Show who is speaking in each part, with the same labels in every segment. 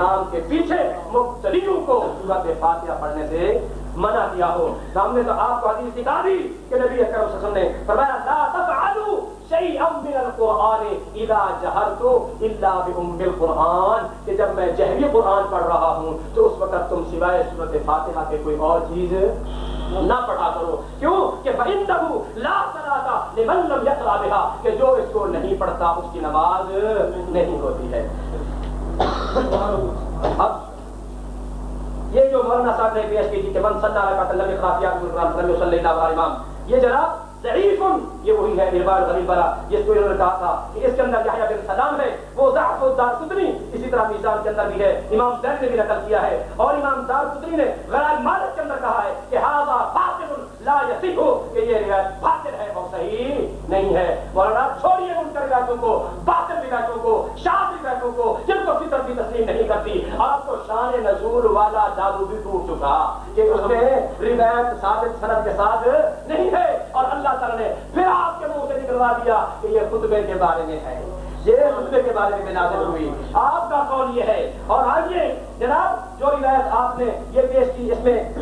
Speaker 1: نام کے پیچھے مبتدیوں کو سورت فاتحہ پڑھنے سے منع کیا ہو۔ تو ہم نے تو آپ کو حدیث دکھا دی کہ نبی اکرم صلی اللہ علیہ وسلم نے فرمایا، لا تفعلوا شیئا من القرآن اذا جہرت الا بام القرآن۔ کہ جب میں جہری قرآن پڑھ رہا ہوں تو اس وقت تم سوائے سورت فاتحہ کے کوئی اور چیز نہ پڑھا کرو۔ کیوں؟ کہ فَإِنَّهُ لَا صَلَاةَ لِمَن لَّمْ يَقْرَأْ بِهَا۔ کہ جو اس کو نہیں پڑھتا اس کی نماز نہیں ہوتی ہے۔ اب یہ جو مولانا صاحب نے پیش کی تھی کہ من صلی اللہ علیہ وسلم خافیات القرآن صلی اللہ علیہ وسلم یہ جناب ضعیف یہ وہی ہے اربار غریب والا، جس کو انہوں نے کہا تھا کہ اس کے اندر یحییٰ بن سلام ہے، وہ ضعف و دار قطنی، اسی طرح میزان کے اندر بھی ہے، امام زید نے بھی نقل کیا ہے، اور امام دار قطنی نے غرائب مالک کے اندر کہا ہے کہ ہاذا باطل لا یصح، کہ یہ روایت باطل ہے، وہ صحیح نہیں ہے۔ مولانا، چھوڑیے ان کر روایتوں کو باطل روایتوں کو شاذ روایتوں کو جن کو فطرت بھی تسلیم نہیں کرتی آپ نزول والا جادو بھی ٹوٹ چکا کہ اس میں روایت ثابت سند کے ساتھ نہیں ہے اور اللہ تعالیٰ نے پھر آپ کے منہ سے نکلوا دیا کہ یہ خطبے کے بارے میں ہے۔ یہ خطبے کے بارے میں نازل ہوئی۔ آپ کا قول یہ ہے۔ اور آئیے جناب جو روایت آپ نے یہ پیش کی اس میں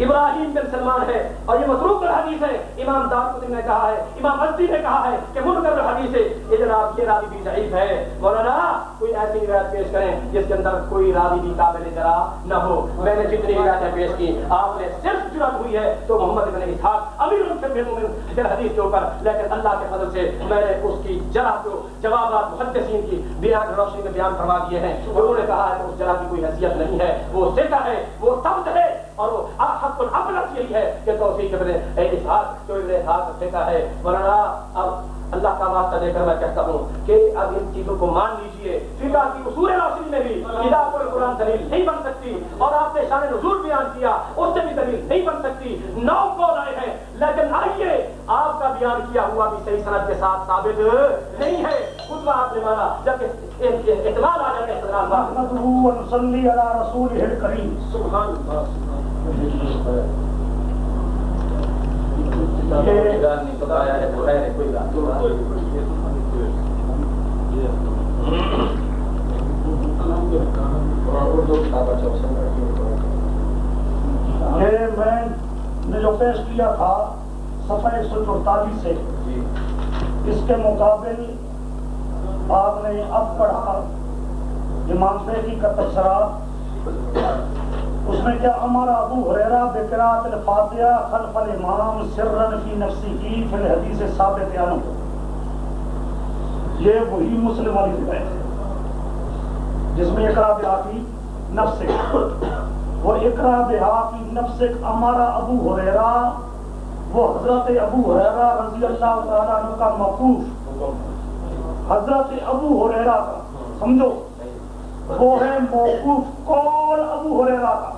Speaker 1: ابراہیم بن سلمان ہے اور یہ مسروق الحدیث ہے۔ امام دار نے کہا ہے، امام مسجد نے کہا ہے کہ منکر الحدیث ہے۔ یہ جناب، یہ راوی بھی ضعیف ہے۔ مولانا، کوئی ایسی روایت پیش کریں جس کے اندر کوئی راوی بھی قابل ذرا نہ ہو۔ میں نے جتنی روایتیں پیش کی، آپ نے صرف جرات ہوئی ہے تو محمد بن اسحاق امیر المومنین حدیث کے اوپر، لیکن اللہ کے فضل سے میں نے اس کی جرا کو جوابات محدثین کی بیان روشنی میں بیان فرما دیے ہیں۔ انہوں نے کہا ہے کہ اس جرا کی کوئی حیثیت نہیں ہے۔ وہ سکہ ہے، وہ سبز ہے اور وہ حق الابلغ یہی ہے کہ توفیق ابن اسحاق جو ابن اسحاق سکہ ہے مولانا اب اللہ کا واسطہ دے کر میں کہتا ہوں کہ اب ان چیزوں کو مان لیجیے۔ فقہ کی اصول روشنی میں بھی اذا کوئی قرآن دلیل نہیں بن سکتی اور آپ نے شان نزول بیان کیا اس سے بھی دلیل نہیں بن سکتی۔ نو کو آئے ہیں لیکن آئیے آپ کا بیان کیا ہوا بھی صحیح سند کے ساتھ ثابت نہیں ہے۔ خود آپ نے مانا جب اعتماد آ
Speaker 2: رسوله الكريم۔
Speaker 1: سبحان اللہ۔
Speaker 2: میں نے جو پیش کیا تھا صفحہ ایک سو چورتالیس سے اس کے مقابل آپ نے اب پڑھا امام بیٹی کا تبصرہ اس میں کیا ہمارا ابو حریرہ بقرات الفاتحہ خلف الامام سرن فی نفسی کی فی الحدیث ثابت عنہ یہ وہی مسلم والی روایت ہے جس میں اقرا بہاتی نفس وہ اقرا بہاتی نفس ہمارا ابو حریرہ وہ حضرت ابو حریرہ رضی اللہ تعالیٰ عنہ کا موقوف حضرت ابو حریرہ کا، سمجھو؟ وہ ہے موقوف کول ابو حریرہ کا؟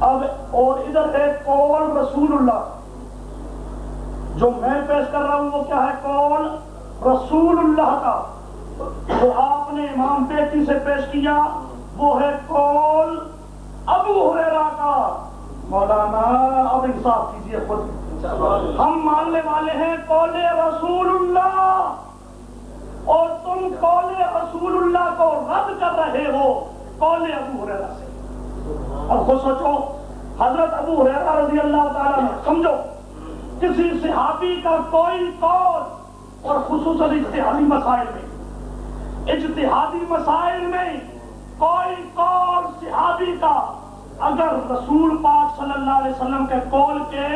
Speaker 2: اب اور ادھر ہے کول رسول اللہ؟ جو میں پیش کر رہا ہوں وہ کیا ہے کول رسول اللہ کا۔ جو آپ نے امام بیٹی سے پیش کیا وہ ہے کول ابو حریرہ کا۔ مولانا اب انصاف کیجیے خود۔ ہم ماننے والے ہیں کول رسول اللہ؟ اور تم قول رسول اللہ کو رد کر رہے ہو؟ قول ابو حریرہ سے؟ اب خود سوچو، حضرت ابو حریرہ رضی اللہ تعالیٰ نے سمجھو، کسی صحابی کا کوئی قول اور خصوصاً اجتہادی مسائل میں، اجتہادی مسائل میں کوئی قول صحابی کا اگر رسول پاک صلی اللہ علیہ وسلم کے قول کے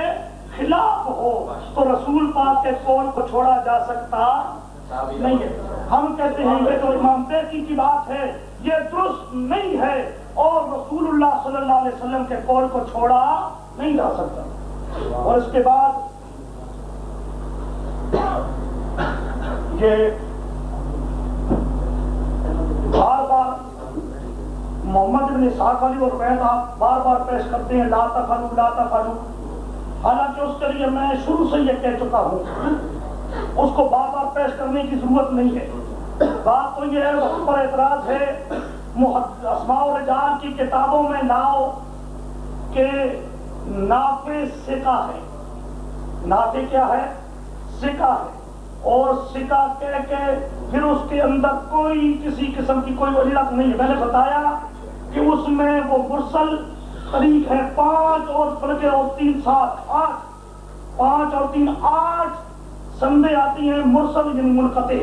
Speaker 2: خلاف ہو، تو رسول پاک کے قول کو چھوڑا جا سکتا نہیں ہے۔ ہم کہتے ہیں یہ تو امام بیٹی کی بات ہے، یہ درست نہیں ہے۔ اور رسول اللہ صلی اللہ علیہ وسلم کے قول کو چھوڑا نہیں جا سکتا۔ اور اس کے بعد یہ بار بار محمد بن اسحاق علی اور بیت آپ بار بار پیش کرتے ہیں، لا تفعلوا لا تفعلوا۔ حالانکہ اس کے لیے میں شروع سے یہ کہہ چکا ہوں۔ اس کو بار بار پیش کرنے کی ضرورت نہیں ہے۔ بات تو یہ ہے، وقت پر اعتراض ہے۔ اسماء و رجال کی کتابوں میں ناؤ کہ نافع سکا ہے۔ نافع کیا ہے؟ سکا ہے۔ اور سکا کہہ کے پھر اس کے اندر کوئی کسی قسم کی کوئی علت نہیں ہے۔ میں نے بتایا کہ اس میں وہ مرسل طریق ہے پانچ اور بلکہ اور تین سات آٹھ۔ پانچ اور تین آٹھ سندے آتی ہیں مرسل یعنی منقطع۔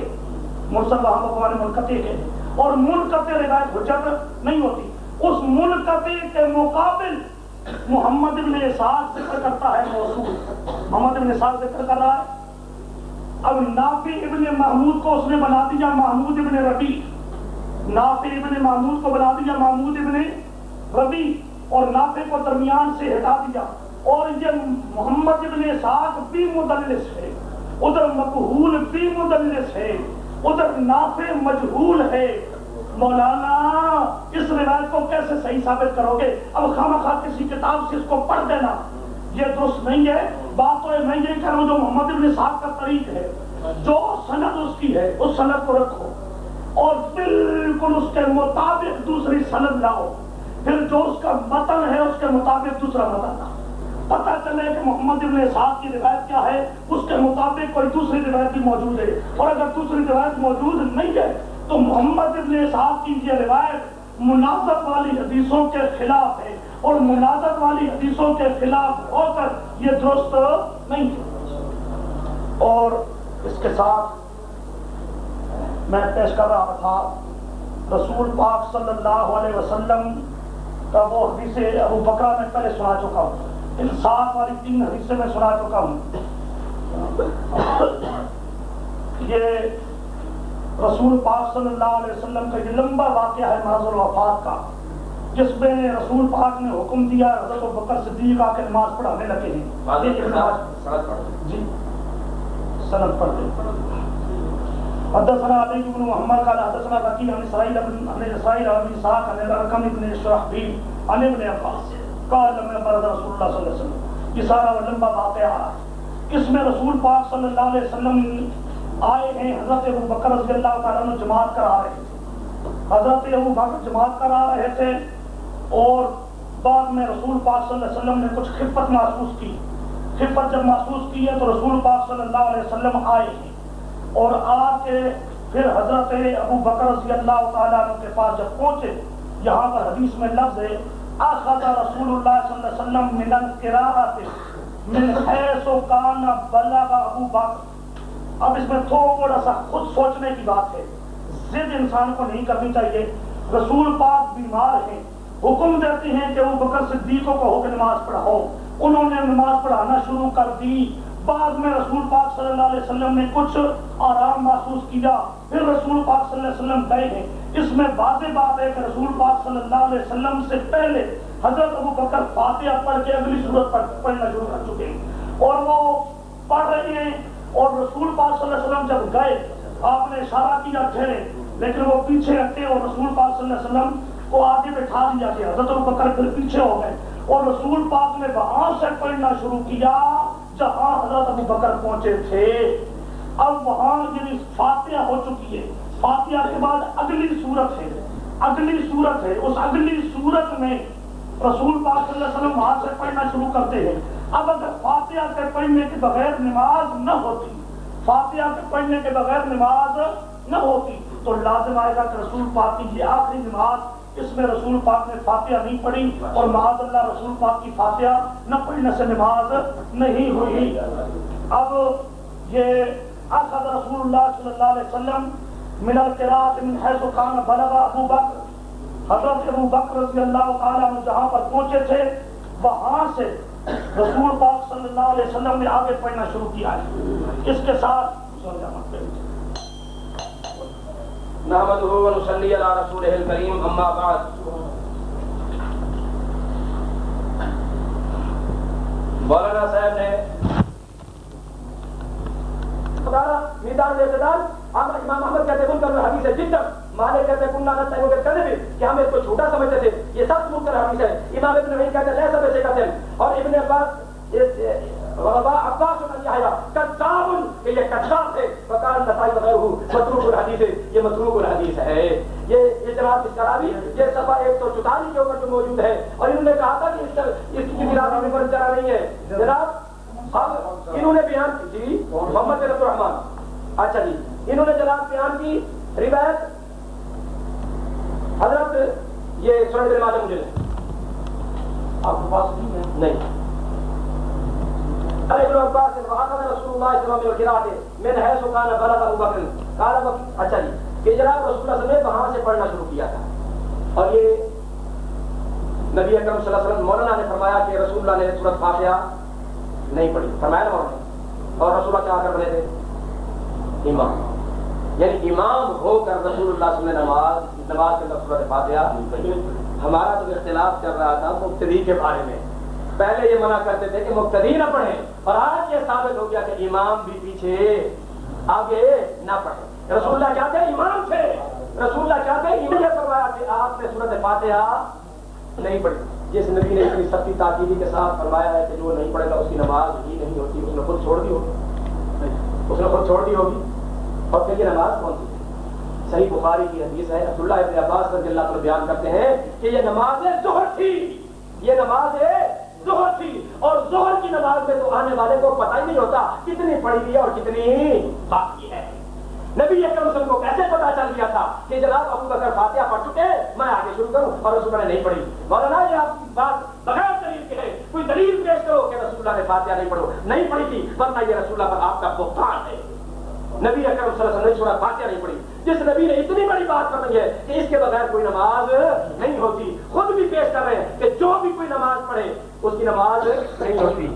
Speaker 2: مرسل وہاں پر ہمارے منقطع کے اور منقطع روایت حجت نہیں ہوتی۔ اس منقطع کے مقابل محمد ابن اسحاق ذکر کرتا ہے موصول۔ محمد ابن اسحاق ذکر کر رہا ہے۔ اب نافع ابن محمود کو اس نے بنا دیا محمود ابن ربی نافع ابن محمود کو بنا دیا محمود ابن ربی اور نافع کو درمیان سے ہٹا دیا۔ اور یہ محمد ابن اسحاق بھی مدلس ہے۔ ادھر مقبول بھی مدلس ہے۔ ادھر نافع مجہول ہے۔ مولانا، اس روایت کو کیسے صحیح ثابت کرو گے؟ اب خامہ خواہ کسی کتاب سے اس کو پڑھ دینا یہ درست نہیں ہے۔ بات تو میں یہ کہہ رہا ہوں جو محمد ابن صاحب کا طریق ہے، جو سند اس کی ہے، اس سند کو رکھو۔ اور بالکل اس کے مطابق دوسری سند لاؤ۔ پھر جو اس کا متن ہے، اس کے مطابق دوسرا متن لاؤ۔ پتہ چلے کہ محمد ابن صاحب کی روایت کیا ہے؟ اس کے مطابق کوئی دوسری روایت بھی موجود ہے۔ اور اگر دوسری روایت موجود نہیں ہے، تو محمد ابن صاحب کی یہ روایت مناسب والی حدیثوں کے خلاف ہے۔ اور مناسب والی حدیثوں کے خلاف ہو کر یہ درست نہیں ہے۔ اور اس کے ساتھ میں پیش کر رہا تھا، رسول پاک صلی اللہ علیہ وسلم کا وہ حدیث ابو بکرا میں پہلے سنا چکا ہوں۔ ان سات والی تین حدیثیں میں سنا چکا ہوں۔ یہ رسول پاک صلی اللہ علیہ وسلم کا یہ لمبا واقعہ ہے محض الوفات کا جس میں رسول پاک نے حکم دیا حضرت بکر صدیق آ کے نماز پڑھانے لگے ہیں۔ جی سند حدثنا علی بن محمد قال حدثنا عن اسرائيل بن عن اسرائيل بن اسحاق عن الرقم بن عن ابن عباس۔ قال لما مرض رسول الله صلى الله عليه وسلم، یہ سارا وہ لمبا واقعہ اس میں رسول پاک صلی اللہ علیہ وسلم آئے ہیں، حضرت ابو بکر رضی اللہ تعالیٰ عنہ جماعت کرا رہے تھے۔ حضرت ابو بکر جماعت کرا رہے تھے اور بعد میں رسول پاک صلی اللہ علیہ وسلم نے کچھ خفت محسوس کی۔ خفت جب محسوس کی ہے تو رسول پاک صلی اللہ علیہ وسلم آئے ہیں اور آ کے پھر حضرت ابو بکر رضی اللہ تعالیٰ عنہ کے پاس جب پہنچے، یہاں پر حدیث میں لفظ ہے اخذ رسول اللہ صلی اللہ علیہ وسلم من القراءت من حیث کان بلغ ابو بکر. اب اس میں تھوڑا سا خود سوچنے کی بات ہے. ضد انسان کو نہیں کرنی چاہیے. رسول پاک بیمار ہیں. حکم دیتے ہیں کہ ابو بکر صدیقوں کو ہو کے نماز پڑھاؤ. انہوں نے نماز پڑھانا شروع کر دی. بعد میں رسول پاک صلی اللہ علیہ وسلم نے کچھ آرام محسوس کیا. پھر رسول پاک صلی اللہ علیہ وسلم گئے ہیں. اس میں واضح بات ہے کہ رسول پاک صلی اللہ علیہ وسلم سے پہلے حضرت ابو بکر فاتحہ پڑھ کے اگلی صورت پر پڑھنا شروع کر چکے ہیں۔ اور وہ پڑھ رہے ہیں اور رسول پاک صلی اللہ علیہ وسلم جب گئے، آپ نے اشارہ کیا ٹھہرے لیکن وہ پیچھے ہٹے اور رسول پاک صلی اللہ علیہ وسلم کو آگے بٹھا دیا گیا حضرت ابو بکر پھر پیچھے ہو گئے۔ اور رسول پاک نے وہاں سے پڑھنا شروع کیا جہاں حضرت ابو بکر پہنچے تھے۔ اب وہاں یعنی فاتحہ ہو چکی ہے۔ فاتحہ کے بعد اگلی صورت ہے، اگلی صورت ہے، اس اگلی صورت میں رسول پاک صلی اللہ علیہ وسلم وہاں سے پڑھنا شروع کرتے ہیں۔ اب اگر فاتحہ کے پڑھنے کے بغیر نماز نہ ہوتی، فاتحہ کے پڑھنے کے بغیر نماز نہ ہوتی، تو لازم آئے گا کہ رسول پاک کی یہ آخری نماز اس میں رسول پاک نے فاتحہ نہیں پڑھی اور معاذ اللہ رسول پاک کی فاتحہ نہ پڑھنے سے نماز نہیں ہوئی۔ اب یہ اخذ رسول اللہ صلی اللہ علیہ وسلم من القراءت من حیث کان بلغ ابو بکر. حضرت ابو بکر رضی اللہ تعالیٰ عنہ جہاں پر پہنچے تھے وہاں سے رسول پاک صلی اللہ علیہ وسلم نے آگے پڑھنا شروع کیا۔ ہے اس کے ساتھ
Speaker 1: نحمده ونصلي على رسوله الكريم اما بعد۔ مولانا صاحب نے میدان اعتدال۔ ہم امام احمد کہتے ہیں کن حدیث ہے جدم مالک کہتے ہیں، کن نانت صاحب کے کہتے بھی کہ ہم اس کو چھوٹا سمجھتے تھے۔ یہ سب منکر حدیث ہے۔ امام ابن وحید کہتے ہیں لے سب ایسے کہتے ہیں۔ اور ابن عباس وغبا عباس بن یحییٰ کذاب کہ یہ کذاب ہے۔ وقال نسائی وغیرہ، متروک الحدیث ہے۔ یہ متروک الحدیث ہے۔ یہ جناب اس کراوی یہ صفحہ ایک سو چوتالیس کے اوپر جو موجود ہے۔ اور انہوں نے کہا تھا کہ اس اس کی کتابی میں کوئی چلا نہیں ہے۔ جناب اب انہوں نے بیان کی جی محمد رب الرحمان اچھا جی۔ انہوں نے جناب بیان کی روایت حضرت یہ ماجہ مجھے
Speaker 2: آپ کے پاس نہیں ہے؟
Speaker 1: نہیں۔ ابن عباس رسول وسلم من ابو بکر۔ قال ابو اچھا جی کہ جناب رسول اللہ صلی اللہ علیہ وسلم نے وہاں سے پڑھنا شروع کیا تھا۔ اور یہ نبی اکرم صلی اللہ علیہ وسلم مولانا نے فرمایا کہ رسول اللہ نے سورۃ فاتحہ نہیں پڑھی۔ فرمایا نا مولانا اور رسول اللہ کیا کر رہے تھے؟ امام۔ یعنی امام ہو کر رسول اللہ صلی اللہ علیہ وسلم نے نماز نماز کے اندر سورۃ فاتحہ، ہمارا تو اختلاف چل رہا تھا مبتدی کے بارے میں۔ پہلے یہ منع کرتے تھے کہ مبتدی نہ پڑھیں، اور آج یہ ثابت ہو گیا کہ امام بھی پیچھے، آگے نہ پڑھے رسول اللہ کیا تھے امام تھے۔ رسول اللہ کیا تھے امام نے فرمایا کہ آپ نے صورت فاتحہ نہیں پڑھی۔ جس نبی نے اتنی سختی تاکیدی کے ساتھ فرمایا ہے کہ جو نہیں پڑھے گا، اس کی نماز ہی نہیں ہوتی، اس نے خود چھوڑ دی ہوگی۔ اس نے خود چھوڑ دی ہوگی۔ اور پھر یہ نماز کون سی تھی؟ صحیح بخاری کی حدیث ہے، عبداللہ ابن عباس رضی اللہ عنہ بیان کرتے ہیں کہ یہ نماز ظہر تھی۔ یہ نماز ظہر تھی۔ اور ظہر کی نماز میں تو آنے والے کو پتہ ہی نہیں ہوتا کتنی پڑھی ہوئی ہے اور کتنی باقی ہے۔ نبی اکرم صلی کو کیسے پتا چل گیا تھا کہ جناب ابو بکر فاتحہ پڑھ چکے میں آگے شروع کروں اور رسول اللہ نے نہیں پڑھی۔ مولانا، یہ آپ کی بات بغیر دلیل کے ہے، کوئی دلیل پیش کرو کہ رسول اللہ نے فاتحہ نہیں پڑھو۔ نہیں پڑھی تھی، ورنہ یہ رسول اللہ پر آپ کا بہتان ہے۔ نبی اکرم صلی اللہ علیہ وسلم نے فاتحہ نہیں پڑھی۔ جس نبی نے اتنی بڑی بات کرنی ہے کہ اس کے بغیر کوئی نماز نہیں ہوتی۔ خود بھی پیش کر رہے ہیں کہ جو بھی کوئی نماز پڑھے، اس کی نماز نہیں ہوتی۔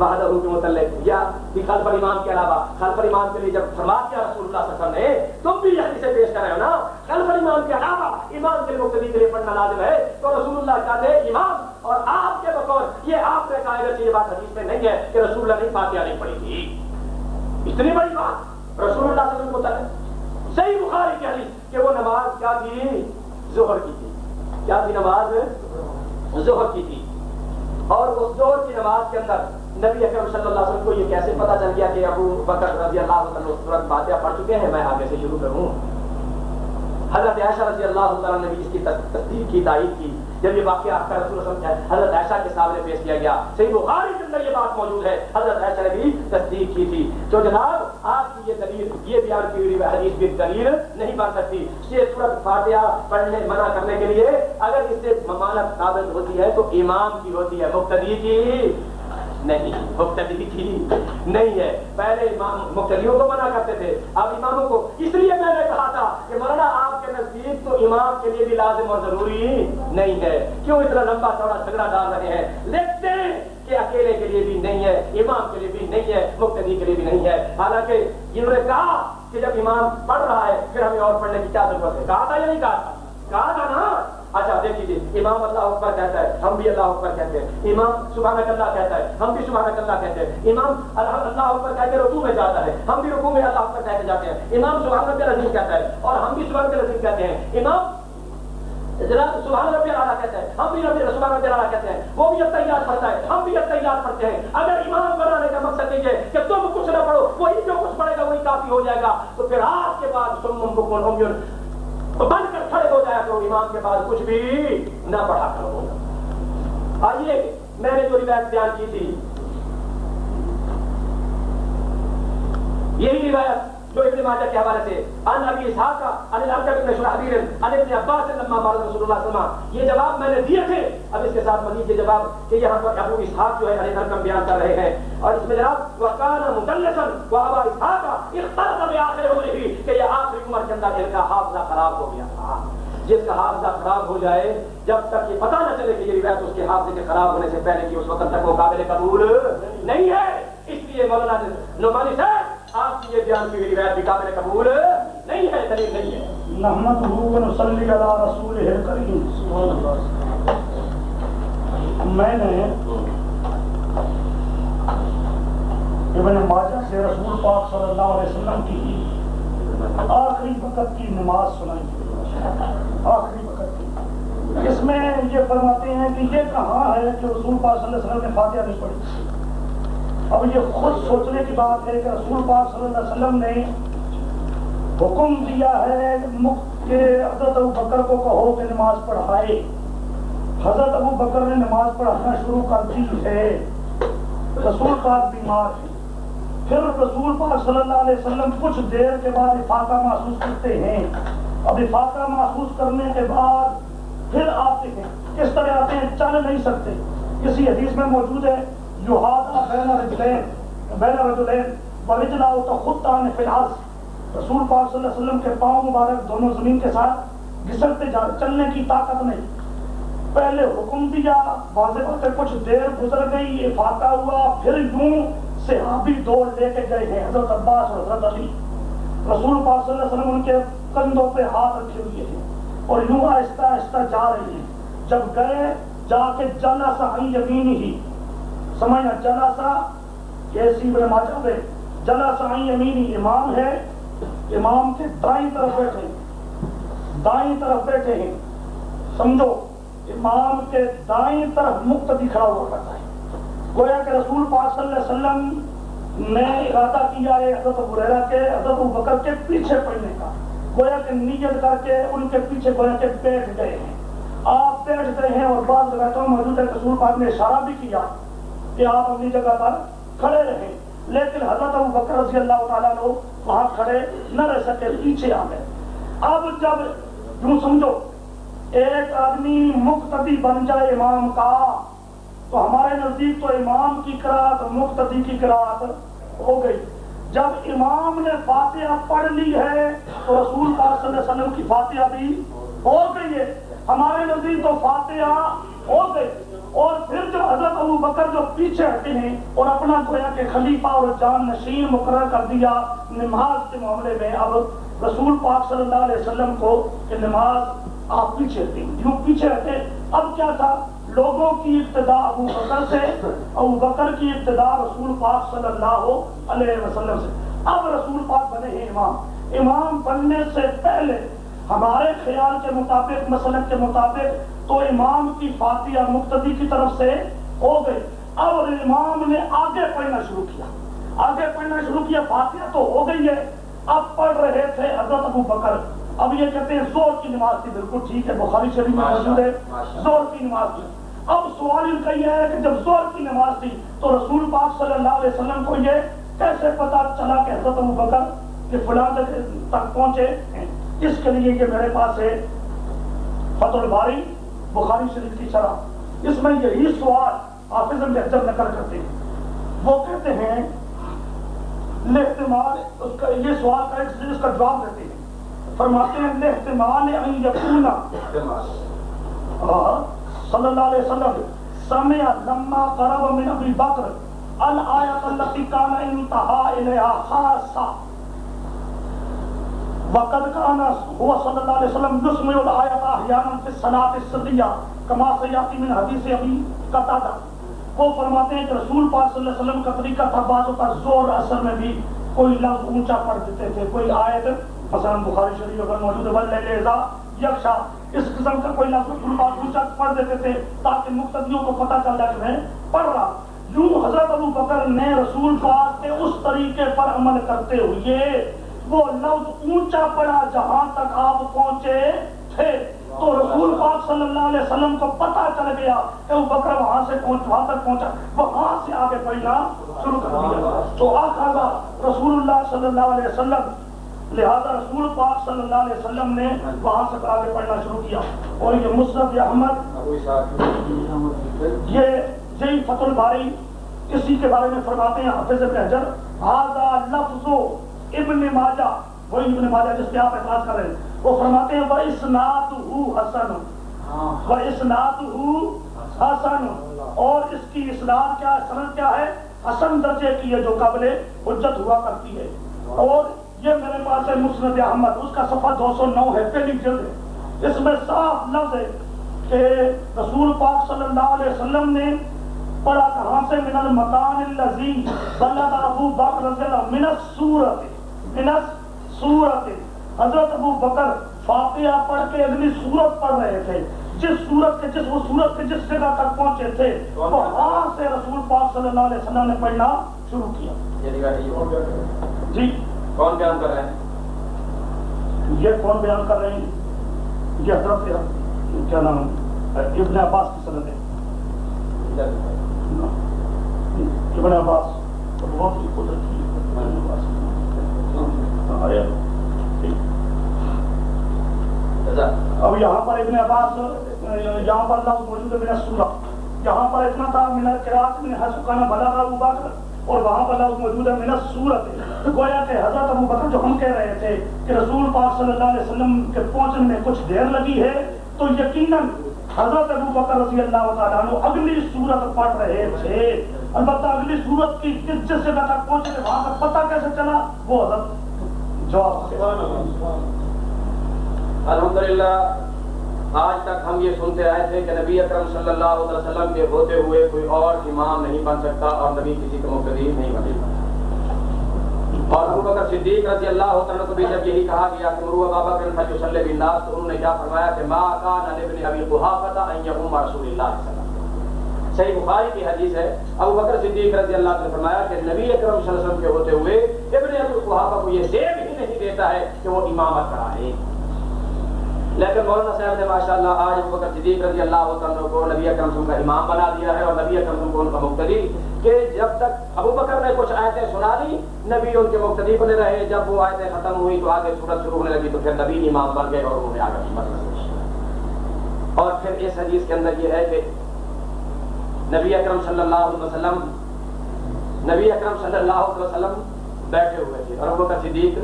Speaker 1: وحدہ کے متعلق یا بھی خلف الامام کے علاوہ، خلف الامام کے لیے جب فرما کیا رسول اللہ صلی اللہ علیہ وسلم نے، تم بھی حدیث پیش کر رہے ہو نا۔ خلف الامام کے علاوہ امام کے مقتدی کے لیے پڑھنا لازم ہے۔ تو رسول اللہ کہتے ہیں امام اور آپ کے بقول یہ آپ نے کہا اگرچہ یہ بات حدیث میں نہیں ہے کہ رسول اللہ نے فاتحہ نہیں پڑھی تھی۔ اتنی بڑی بات رسول اللہ صلی اللہ علیہ وسلم متعلق صحیح بخاری کی حدیث کہ وہ نماز کیا تھی ظہر کی تھی۔ کیا تھی نماز ظہر کی تھی۔ اور اس ظہر کی نماز کے اندر نبی اکرم صلی اللہ علیہ وسلم کو یہ کیسے پتا چل گیا کہ ابو بکر رضی اللہ عنہ سورت فاتحہ پڑھ چکے ہیں؟ میں آگے سے شروع کروں۔ حضرت عائشہ رضی اللہ تعالیٰ نے بھی اس کی تصدیق کی تائید کی۔ جب یہ واقعہ آپ کا رسول اللہ حضرت عائشہ کے سامنے پیش کیا گیا۔ صحیح بخاری کے اندر یہ بات موجود ہے۔ حضرت عائشہ نے بھی تصدیق کی تھی۔ تو جناب، آپ کی یہ دلیل، یہ بیان کی ہوئی حدیث بھی دلیل نہیں بن سکتی۔ یہ صورت فاتحہ پڑھنے، منع کرنے کے لیے اگر اس سے ممانت ثابت ہوتی ہے تو امام کی ہوتی ہے، مقتدی کی۔ نہیں مقتدی کی نہیں ہے، پہلے امام مقتدیوں کو منع کرتے تھے۔ اب اماموں کو، اس لیے میں نے کہا تھا کہ مولانا، آپ کے نزدیک تو امام کے لیے بھی لازم اور ضروری نہیں ہے۔ کیوں اتنا لمبا چوڑا جھگڑا ڈال رہے ہیں؟ لکھتے ہیں کہ اکیلے کے لیے بھی نہیں ہے، امام کے لیے بھی نہیں ہے، مقتدی کے لیے بھی نہیں ہے۔ حالانکہ انہوں نے کہا کہ جب امام پڑھ رہا ہے، پھر ہمیں اور پڑھنے کی کیا ضرورت ہے؟ کہا تھا یا نہیں کہا تھا؟ کہا تھا نا۔ اچھا دیکھ لیجیے امام اللہ اکبر کہتا ہے، ہم بھی اللہ اکبر کہتے ہیں۔ امام سبحان اللہ کہتا ہے، ہم بھی سبحان اللہ کہتے ہیں۔ امام اللہ اکبر کہہ کے رکوع میں جاتا ہے، ہم بھی رکوع میں اللہ اکبر کہہ کے جاتے ہیں۔ امام سبحان ربی العظیم کہتا ہے، اور ہم بھی سبحان ربی العظیم کہتے ہیں۔ امام سبحان ربی اعلیٰ کہتے ہیں ہم بھی ربی سبحان ربی اعلیٰ کہتے ہیں۔ وہ بھی التحیات پڑھتا ہے، ہم بھی التحیات پڑھتے ہیں۔ اگر امام بنانے کا مقصد یہ ہے کہ تم کچھ نہ پڑھو، وہی جو کچھ پڑھے گا وہی کافی ہو جائے گا۔ تو پھر آج کے بعد سم بکن ہم بن کر کھڑے ہو جایا کرو، امام کے بعد کچھ بھی نہ پڑھا کرو آئیے، میں نے جو روایت بیان کی تھی، یہی روایت جو ابن ماجہ کے حوالے سے ان ابی اسحاق کا ان الارقم بن شرحبیل ان ابن عباس لما مارد رسول اللہ صلی اللہ علیہ وسلم۔ یہ جواب میں نے دیے تھے۔ اب اس کے ساتھ مزید یہ جواب کہ یہاں پر ابو اسحاق جو ہے ان الارقم بیان کر رہے ہیں۔ اور اس میں جناب، وکان مدلسا و ابا اسحاق اخترت باخر عمره کہ یہ آخری عمر کے اندر ان کا حافظہ خراب ہو گیا تھا۔ جس کا حافظہ خراب ہو جائے، جب تک یہ پتہ نہ چلے کہ یہ روایت اس کے حافظے کے خراب ہونے سے پہلے کی اس وقت تک وہ قابل قبول نہیں ہے۔ اس لیے مولانا نعمانی صاحب آپ کی یہ بیان کی ہوئی روایت بھی قابل قبول نہیں ہے، دلیل نہیں ہے۔
Speaker 2: نحمد و نصلی علی رسول کریم سبحان اللہ. میں نے ابن ماجہ سے رسول پاک صلی اللہ علیہ وسلم کی آخری وقت کی نماز سنائی۔ آخری وقت کی۔ اس میں یہ فرماتے ہیں کہ یہ کہاں ہے کہ رسول پاک صلی اللہ علیہ وسلم نے فاتحہ نہیں پڑھی؟ اب یہ خود سوچنے کی بات ہے کہ رسول پاک صلی اللہ علیہ وسلم نے حکم دیا ہے کہ حضرت ابو بکر کو کہو کہ نماز پڑھائے۔ حضرت ابو بکر نے نماز پڑھانا شروع کر دی ہے۔ رسول پاک بیمار ہے پھر رسول پاک صلی اللہ علیہ وسلم کچھ دیر کے بعد افاقہ محسوس کرتے ہیں۔ اب افاقہ محسوس کرنے کے بعد پھر آتے ہیں۔ کس طرح آتے ہیں؟ چل نہیں سکتے۔ کسی حدیث میں موجود ہے جو ہاتھ بین رجلین بین رجلین ورجلا ہو تو خود فلاس رسول پاک صلی اللہ علیہ وسلم کے پاؤں مبارک دونوں زمین کے ساتھ گھسرتے جا، چلنے کی طاقت نہیں۔ پہلے حکم دیا، واضح بات کچھ دیر گزر گئی افاقہ ہوا، پھر یوں صحابی دوڑ لے کے گئے ہیں، حضرت عباس اور حضرت علی۔ رسول پاک صلی اللہ علیہ وسلم ان کے کندھوں پہ ہاتھ رکھے ہوئے ہیں اور یوں آہستہ آہستہ جا رہے ہیں۔ جب گئے، جا کے جلا سا یمین ہی سمجھنا جلا سا کیسی بڑے ماجا میں جلا سا یمین ہی امام ہے۔ امام کے دائیں طرف بیٹھے ہیں۔ دائیں طرف بیٹھے ہیں۔ سمجھو، امام کے دائیں طرف مقتدی کھڑا ہوا کرتا ہے۔ گویا کہ رسول پاک صلی اللہ علیہ وسلم نے ارادہ کیا ہے حضرت ابریرا کے، حضرت بکر کے پیچھے پڑنے کا۔ گویا کہ نیت کر کے ان کے پیچھے گویا کے بیٹھ گئے ہیں۔ آپ بیٹھ گئے ہیں اور بعض روایتوں میں موجود ہے رسول پاک نے اشارہ بھی کیا۔ کہ آپ اپنی جگہ پر کھڑے رہیں۔ لیکن حضرت ابو بکر رضی اللہ تعالیٰ لوگ وہاں کھڑے نہ رہ سکے، پیچھے آ گئے۔ اب جب یوں سمجھو، ایک آدمی مقتدی بن جائے امام کا، تو ہمارے نزدیک تو امام کی قرآت مقتدی کی قرآت ہو گئی۔ جب امام نے فاتحہ پڑھ لی ہے، تو رسول پاک صلی اللہ علیہ وسلم کی فاتحہ بھی ہو گئی ہے۔ ہمارے نزدیک تو فاتحہ ہو گئی۔ اور پھر جو حضرت ابو بکر جو پیچھے ہٹے ہیں اور اپنا گویا کہ خلیفہ اور جان نشین مقرر کر دیا نماز کے معاملے میں، اب رسول پاک صلی اللہ علیہ وسلم کو کہ نماز آپ پیچھے ہٹے یوں پیچھے ہٹے؟ اب کیا تھا؟ لوگوں کی ابتدا ابو بکر سے، ابو بکر کی ابتدا رسول پاک صلی اللہ علیہ وسلم سے۔ اب رسول پاک بنے ہیں امام۔ امام بننے سے پہلے ہمارے خیال کے مطابق مسلک کے مطابق تو امام کی فاتحہ مقتدی کی طرف سے ہو گئی۔ اب امام نے آگے پڑھنا شروع کیا۔ آگے پڑھنا شروع کیا فاتحہ تو ہو گئی ہے۔ اب پڑھ رہے تھے حضرت ابو بکر۔ اب یہ کہتے ہیں زور کی نماز تھی بالکل ٹھیک ہے بخاری شریف میں موجود ہے۔ زور کی نماز تھی۔ اب سوال ان کا یہ ہے کہ جب زور کی نماز تھی تو رسول پاک صلی اللہ علیہ وسلم کو یہ کیسے پتا چلا کہ حضرت ابو بکر کہ فلاں تک پہنچے؟ اس کے لیے یہ میرے پاس ہے فتح الباری، بخاری شریف کی شرح۔ اس میں یہی سوال حافظ الحجر نقل کرتے ہیں۔ وہ کہتے ہیں احتمال اس کا یہ سوال کا اس کا جواب دیتے ہیں۔ فرماتے ہیں احتمال ان یکون صلی اللہ علیہ وسلم، سمع لما قرب من ابی بکر الآیت التي كان انتهى إليها خاصة وقد كان هو صلى الله عليه وسلم يسمع الآيات أحيانا في الصلاة السرية كما سيأتي من حديث أبي قتادة وہ فرماتے ہیں کہ رسول پاک صلی اللہ علیہ وسلم کا طریقہ تھا بعض کا زور اثر میں بھی کوئی لفظ اونچا پڑھ دیتے تھے، کوئی آیت، مثلا بخاری شریف اگر موجود ہے یکشا۔ اس قسم کا کوئی لفظ رسول پاک اونچا پڑھ دیتے تھے تاکہ مقتدیوں کو پتہ چل جائے کہ میں پڑھ رہا۔ یوں حضرت ابو بکر نے رسول پاک کے اس طریقے پر عمل کرتے ہوئے وہ لفظ اونچا پڑا جہاں تک آپ پہنچے تھے۔ تو رسول پاک صلی اللہ علیہ وسلم کو پتا چل گیا کہ وہ بکر وہاں سے پہنچ وہاں تک پہنچا۔ وہاں سے آگے پڑھنا شروع کر دیا۔ تو آخر رسول اللہ صلی اللہ علیہ وسلم لہذا رسول پاک صلی اللہ علیہ وسلم نے وہاں سے آگے پڑھنا شروع کیا۔ اور یہ مصرف احمد یہ یہی فت الباری اسی کے بارے میں فرماتے ہیں، حافظ ابن حجر ہاضا لفظ ابن ماجہ وہی ابن ماجہ جس پہ آپ اعتراض کر رہے ہیں۔ وہ فرماتے ہیں وَإِسْنَاتُهُ حَسَنٌ۔ وَإِسْنَاتُهُ حَسَنٌ۔ اور اس کی اسناد کیا ہے سند کیا ہے؟ حسن درجے کی ہے جو قابل حجت ہوا کرتی ہے۔ اور یہ میرے پاس ہے مسند احمد اس کا صفحہ دو سو نو ہے پہلی جلد ہے۔ اس میں صاف لفظ ہے کہ رسول پاک صلی اللہ علیہ وسلم نے پڑھا کہاں سے من المکان اللذی بلد ابو بکر رضی اللہ من السورت من السورت حضرت ابو بکر فاتحہ پڑھ کے اگلی سورت پڑھ رہے تھے۔ جس سورت کے جس وہ سورت کے جس جگہ تک پہنچے تھے وہاں سے رسول پاک صلی اللہ علیہ وسلم نے پڑھنا شروع کیا۔ جی۔
Speaker 1: کون بیان کر رہے ہیں؟
Speaker 2: یہ کون بیان کر رہے ہیں؟ یہ حضرت کیا نام ابن عباس کی سنت ہے۔ ابن عباس بہت ہی قدرت کی آیا اچھا، اب یہاں پر ابن عباس، یہاں پر لفظ موجود ہے، میرا سورہ۔ یہاں پر اتنا تھا، میرا قرآت میں حسکانہ بلا کا ابو بکر، اور وہاں پر لفظ موجود ہے، میرا سورت گویا کہ حضرت ابو بکر جو ہم کہہ رہے تھے کہ رسول پاک صلی اللہ علیہ وسلم کے پہنچنے میں کچھ دیر لگی ہے، تو یقیناً حضرت ابو بکر رضی اللہ تعالیٰ عنہ اگلی صورت پڑھ رہے تھے۔ البتہ اگلی صورت کی کس جس جگہ تک پہنچے، وہاں کا پتہ کیسے چلا؟ وہ حضرت جواب
Speaker 1: الحمدللہ، آج تک ہم یہ سنتے آئے تھے کہ نبی اکرم صلی اللہ علیہ وسلم کے ہوتے ہوئے کوئی اور امام نہیں بن سکتا اور نبی کسی کا مقتدی نہیں بنے گا اور ابو بکر صدیق رضی اللہ عنہ کو بھی جب یہی کہا گیا کہ مروا بابا کے حج صلی بالناس، تو انہوں نے کیا فرمایا کہ ما کان ابن ابی قحافہ ان یقوم رسول اللہ صلی اللہ علیہ وسلم۔ صحیح بخاری کی حدیث ہے۔ ابو بکر صدیق رضی اللہ عنہ نے فرمایا کہ نبی اکرم صلی اللہ علیہ وسلم کے ہوتے ہوئے ابن ابی قحافہ کو یہ زیب ہی نہیں دیتا ہے کہ وہ امامت کرائے لیکن مولانا صاحب نے ماشاءاللہ آج ابو بکر صدیق رضی اللہ عنہ کو نبی اکرم صلی اللہ علیہ وسلم کا امام بنا دیا ہے اور نبی اکرم صلی اللہ کو ان کا مقتدی کہ جب تک ابو بکر نے کچھ آیتیں سنا دی نبی ان کے مقتدی بنے رہے۔ جب وہ آیتیں ختم ہوئی تو آگے صورت شروع ہونے لگی تو پھر نبی امام بن گئے اور انہوں نے آگے مطلب اور پھر اس حدیث کے اندر یہ ہے کہ نبی اکرم صلی اللہ علیہ وسلم نبی اکرم صلی اللہ علیہ وسلم بیٹھے ہوئے تھے اور ابو بکر صدیق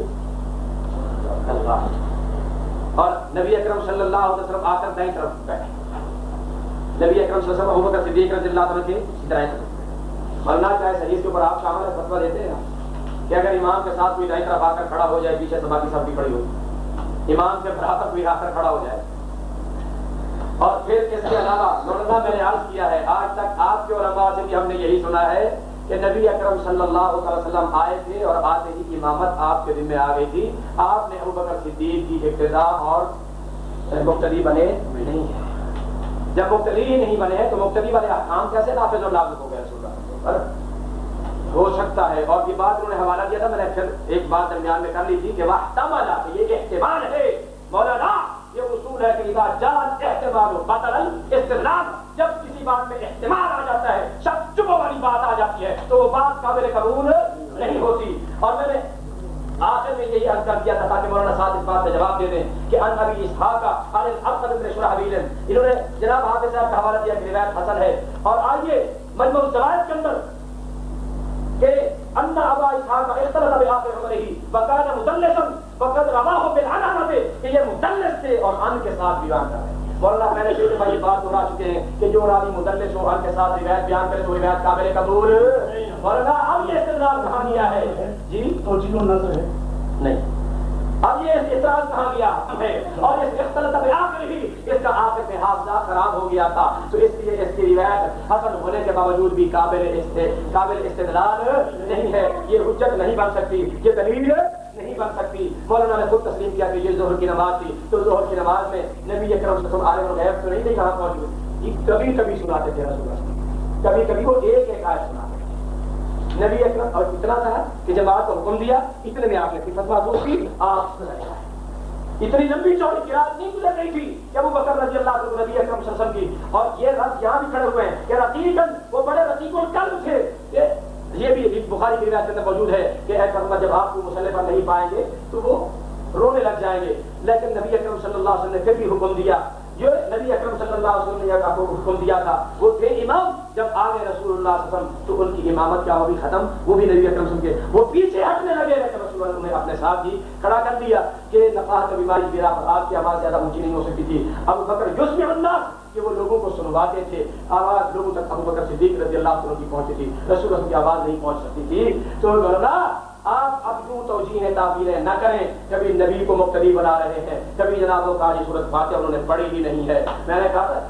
Speaker 1: اللہ اور نبی اکرم صلی اللہ علیہ وسلم آ کر دائیں طرف بیٹھے۔ نبی اکرم صلی اللہ علیہ وسلم ابو بکر صدیق رضی اللہ عنہ کے دائیں طرف۔ ورنہ چاہے حدیث کے اوپر آپ شامل ہے فتوا دیتے ہیں کہ اگر امام کے ساتھ کوئی دائیں طرف آ کر کھڑا ہو جائے، پیچھے سے باقی سب بھی کھڑی ہو امام کے برابر کوئی آ کر کھڑا ہو جائے۔ اور پھر اس کے علاوہ مولانا میں نے عرض کیا ہے، آج تک آپ کے علماء سے بھی ہم نے یہی سنا ہے کہ نبی اکرم صلی اللہ علیہ وسلم آئے تھے اور آتے ہی امامت آپ کے دن میں آ گئی تھی۔ آپ نے ابو بکر صدیق کی ابتدا اور مختلف بنے نہیں ہے جب مختلف ہی نہیں بنے تو مختلف والے احکام کیسے نافذ اور لاگو ہو گئے پر ہو سکتا ہے۔ اور یہ بات انہوں نے حوالہ دیا تھا، میں نے پھر ایک بات درمیان میں کر لی تھی کہ وہ تمالا یہ احتمال ہے۔ مولانا یہ ہے کہ جان احتمال بدل استدلال جب کسی بات میں احتمال آ جاتا ہے شب چبوں والی بات آ جاتی ہے، تو وہ بات قابل قبول نہیں ہوتی۔ اور میں نے آخر میں یہی عرض کر دیا تھا تاکہ مولانا صاحب اس بات کا جواب دے دیں کہ ان ابی اسحاق عن الاسد بن شرحبیل انہوں نے جناب حافظ صاحب کا حوالہ دیا کہ روایت حسن ہے۔ اور آئیے مجموع الزوائد کے اندر کہ ان ابا اسحاق اختلط بآخر عمرہ وکان مدلسا وقد رواہ بالعنعنہ کہ یہ مدلس تھے اور ان کے ساتھ بیان کر رہے ہیں۔ مولانا میں نے پہلے بھائی بات دہرا چکے ہیں کہ جو راوی مدلس ہو ان کے ساتھ روایت بیان کرے تو روایت قابل قبول۔ مولانا اب یہ استدلال کہاں گیا ہے؟ جی
Speaker 2: توجیہ نظر ہے۔
Speaker 1: نہیں۔ اب یہ اعتراض کہاں گیا ہے اور اس اختلط آخر ہی اس کا آخر میں حافظہ خراب ہو گیا تھا۔ تو اس لیے اس کی روایت حسن ہونے کے باوجود بھی قابل قابل استدلال نہیں ہے۔ یہ حجت نہیں بن سکتی، یہ دلیل نہیں بن سکتی۔ مولانا نے خود تسلیم کیا کہ یہ ظہر کی نماز تھی۔ تو ظہر کی نماز میں نبی اکرم صلی اللہ علیہ وسلم تو نہیں تھے کہاں موجود۔ یہ کبھی کبھی سناتے تھے رسول اللہ۔ کبھی کبھی وہ ایک ایک آیت سناتے نبی اکرم اور اتنا تھا کہ جب آپ کو حکم دیا، اتنے میں آپ نے خدمت محسوس کی، آپ سنائے۔ اتنی لمبی چوڑی قرآن نہیں گزر رہی تھی کہ ابو بکر رضی اللہ عنہ نبی اکرم صلی اللہ علیہ وسلم کی اور یہ رب یہاں بھی کھڑے ہوئے ہیں کہ رقیقاً وہ بڑے رقیق القلب تھے۔ یہ بھی بخاری کی روایت میں موجود ہے کہ اے کرما جب آپ کو مسئلے پر نہیں پائیں گے تو وہ رونے لگ جائیں گے۔ لیکن نبی اکرم صلی اللہ علیہ وسلم نے پھر بھی حکم دیا جو نبی اکرم صلی اللہ علیہ وسلم نے آپ کو حکم دیا تھا، وہ تھے امام۔ جب آگے رسول اللہ صلی اللہ علیہ وسلم، تو ان کی امامت کیا ہوگی؟ ختم۔ وہ بھی نبی اکرم صلی اللہ علیہ وسلم کے وہ پیچھے ہٹنے لگے لیکن رسول اللہ نے اپنے ساتھ ہی کھڑا کر دیا کہ نفاہ کا بیماری گرا پر آپ کی آواز زیادہ اونچی نہیں ہو سکتی تھی۔ ابو بکر یسمع الناس کہ وہ لوگوں کو سنواتے تھے۔ آواز لوگوں تک ابو بکر صدیق رضی اللہ عنہ کی پہنچی تھی۔ رسول اللہ کی آواز نہیں پہنچ سکتی تھی۔ تو مولانا آپ اب یوں توجیہ تعبیریں نہ کریں۔ کبھی نبی کو مقتدی بنا رہے ہیں کبھی جناب و کاجی صورت فاتحہ انہوں نے پڑھی ہی نہیں ہے۔ میں نے کہا،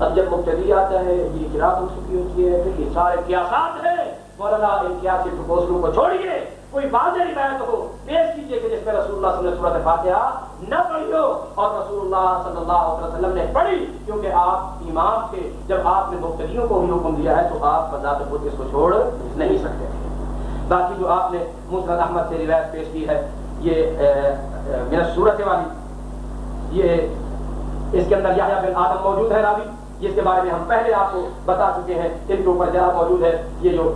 Speaker 1: اب جب مقتدی آتا ہے، یہ قرآن ہو چکی ہوتی ہے، پھر یہ سارے قیاسات ہیں۔ مولانا، ان قیاسی پروپوزلوں کو چھوڑیے۔ کوئی واضح روایت ہو، پیش کیجیے کہ جس میں رسول اللہ صلی اللہ علیہ وسلم نے صورت فاتحہ نہ پڑھی ہو اور رسول اللہ صلی اللہ علیہ وسلم نے پڑھی۔ کیونکہ آپ امام تھے جب آپ نے مقتدیوں کو ہی حکم دیا ہے، تو آپ بذات خود اس کو چھوڑ نہیں سکتے۔ تھے باقی جو آپ نے مسرت احمد سے روایت پیش کی ہے، یہ میرا صورت والی، یہ اس کے اندر یحییٰ بن آدم موجود ہے راوی، جس کے بارے میں ہم پہلے آپ کو بتا چکے ہیں ان کے اوپر جرا موجود ہے، یہ جو،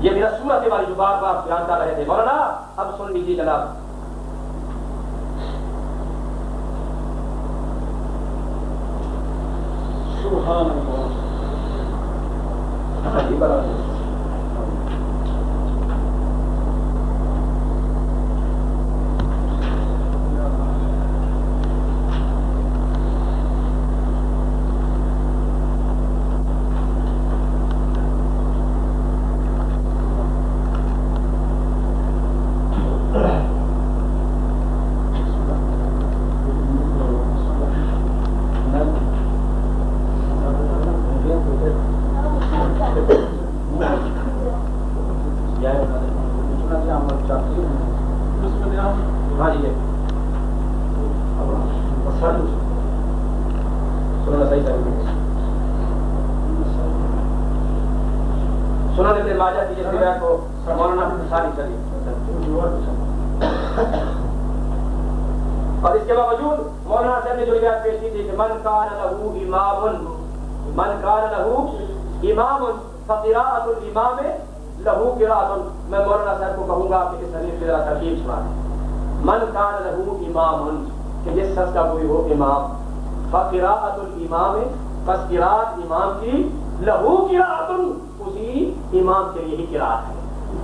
Speaker 1: یہ میرا سورت والی جو بار بار بیان کر رہے تھے۔ مولانا، اب سن لیجیے جناب۔
Speaker 2: سبحان اللہ۔
Speaker 1: حدیث برابر ہے جائے جی سننا صحیح کر سنا دیتے ماجا کی جس روایت کو مولانا ساری چلی اور اس کے باوجود مولانا صاحب نے جو روایت پیش کی تھی کہ من کان لہو امام من کان لہو امام فقراءت الامام لہو قراءت میں مولانا صاحب کو کہوں گا کہ اس حدیث کی ذرا ترتیب سنا دیں۔ من کان لہو امام کہ جس شخص کا کوئی ہو امام۔ فقراءت الامام پس قراءت امام کی، لہو قراءت اسی امام کے لیے ہی قراءت ہے۔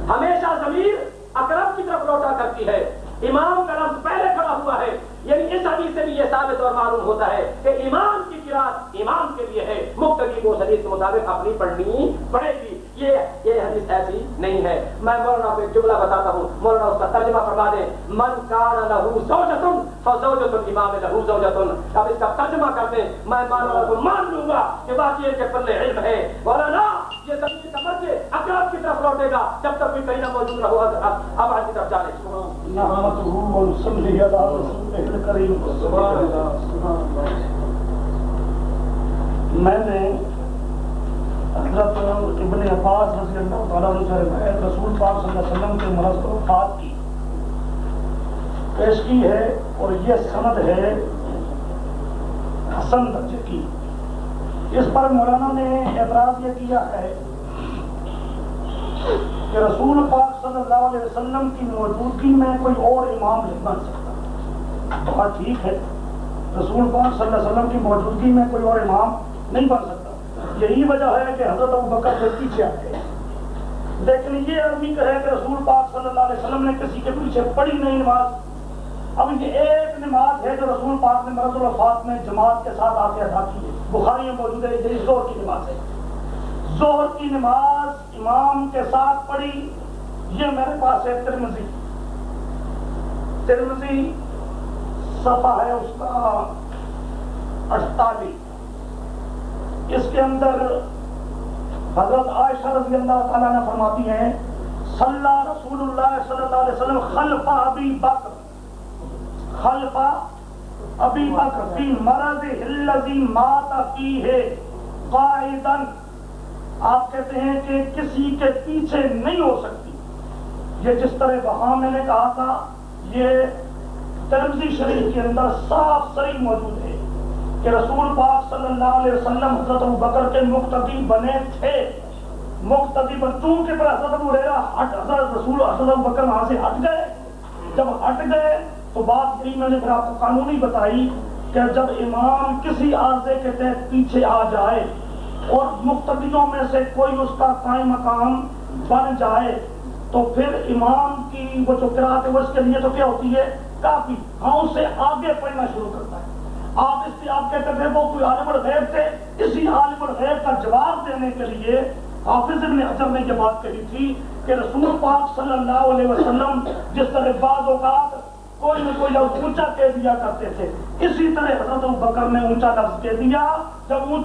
Speaker 1: ہمیشہ ضمیر اقرب کی طرف لوٹا کرتی ہے۔ امام کا لفظ پہلے کھڑا ہوا ہے۔ یعنی اس حدیث سے بھی یہ ثابت اور معلوم ہوتا ہے کہ امام کی قرآن امام کے لیے ہے۔ مختلف کو حدیث کے مطابق اپنی پڑھنی پڑے گی۔ یہ یہ حدیث ایسی نہیں ہے میں مولانا کو ایک جملہ بتاتا ہوں مولانا اس کا ترجمہ فرما دے من کان لہو زوجتن فزوجتن امام لہو زوجتن اب اس کا ترجمہ کر دیں میں مولانا کو مان لوں گا کہ واقعی کے پلے علم ہے مولانا یہ زمین کا مرض اقرب کی طرف لوٹے گا جب تک کوئی کہیں نہ موجود رہو اب آج کی طرف جانے
Speaker 2: میں نے حضرت ابن عباس رضی اللہ تعالیٰ عنہ سے روایت رسول پاک صلی اللہ علیہ وسلم کے مرض وفات کی۔ پیش کی ہے اور یہ سند ہے حسن درجے کی۔ اس پر مولانا نے اعتراض یہ کیا ہے کہ رسول پاک صلی اللہ علیہ وسلم کی موجودگی میں کوئی اور امام نہیں بن سکتا۔ بہت ٹھیک ہے، رسول پاک صلی اللہ علیہ وسلم کی موجودگی میں کوئی اور امام نہیں بن سکتا۔ یہی وجہ ہے کہ حضرت ابو بکر سے پیچھے آتے لیکن یہ آدمی کہے کہ رسول پاک صلی اللہ علیہ وسلم نے کسی کے پیچھے پڑھی نہیں نماز۔ اب یہ ایک نماز ہے جو رسول پاک نے مرض الوفات میں جماعت کے ساتھ آ کے ادا کی ہے۔ بخاری میں موجود ہے، یہ زور کی نماز ہے۔ زہر کی نماز امام کے ساتھ پڑھی، یہ میرے پاس ہے ترمزی ترمزی صفحہ ہے اس کا اڑتالیس اس کے اندر حضرت عائشہ رضی اللہ تعالیٰ نے فرماتی ہیں، صلی رسول اللہ صلی اللہ علیہ وسلم خلف ابی بکر خلف ابی بکر فی مرض الذی مات فیہ قائدن آپ کہتے ہیں کہ کسی کے پیچھے نہیں ہو سکتی۔ یہ جس طرح وہاں میں نے کہا تھا، یہ ترمزی شریف کے اندر صاف صحیح موجود ہے۔ کہ رسول پاک صلی اللہ علیہ وسلم حضرت ابو بکر کے مقتدی بنے تھے۔ مقتدی بن چونکہ پر حضرت ابو ریرا ہٹ حضرت رسول حضرت ابو بکر وہاں سے ہٹ گئے۔ جب ہٹ گئے تو بات یہی میں نے پھر آپ کو قانونی بتائی کہ جب امام کسی عارضے کے تحت پیچھے آ جائے اور مقتدیوں میں سے کوئی اس کا قائم مقام بن جائے تو پھر امام کی وہ جو قرآت ہے، وہ اس کے لیے تو کیا ہوتی ہے؟ کافی۔ ہاں اس سے آگے پڑھنا شروع کرتا ہے۔ آپ اس سے آپ کہتے تھے وہ کوئی عالم الغیب تھے اسی عالم الغیب کا جواب دینے کے لیے حافظ ابن حجر نے یہ بات کہی تھی کہ رسول پاک صلی اللہ علیہ وسلم جس طرح بعض اوقات کوئی نہ کوئی لفظ اونچا کہہ دیا کرتے تھے، اسی طرح حضرت بکر نے اونچا لفظ کہہ دیا۔ جب اونچا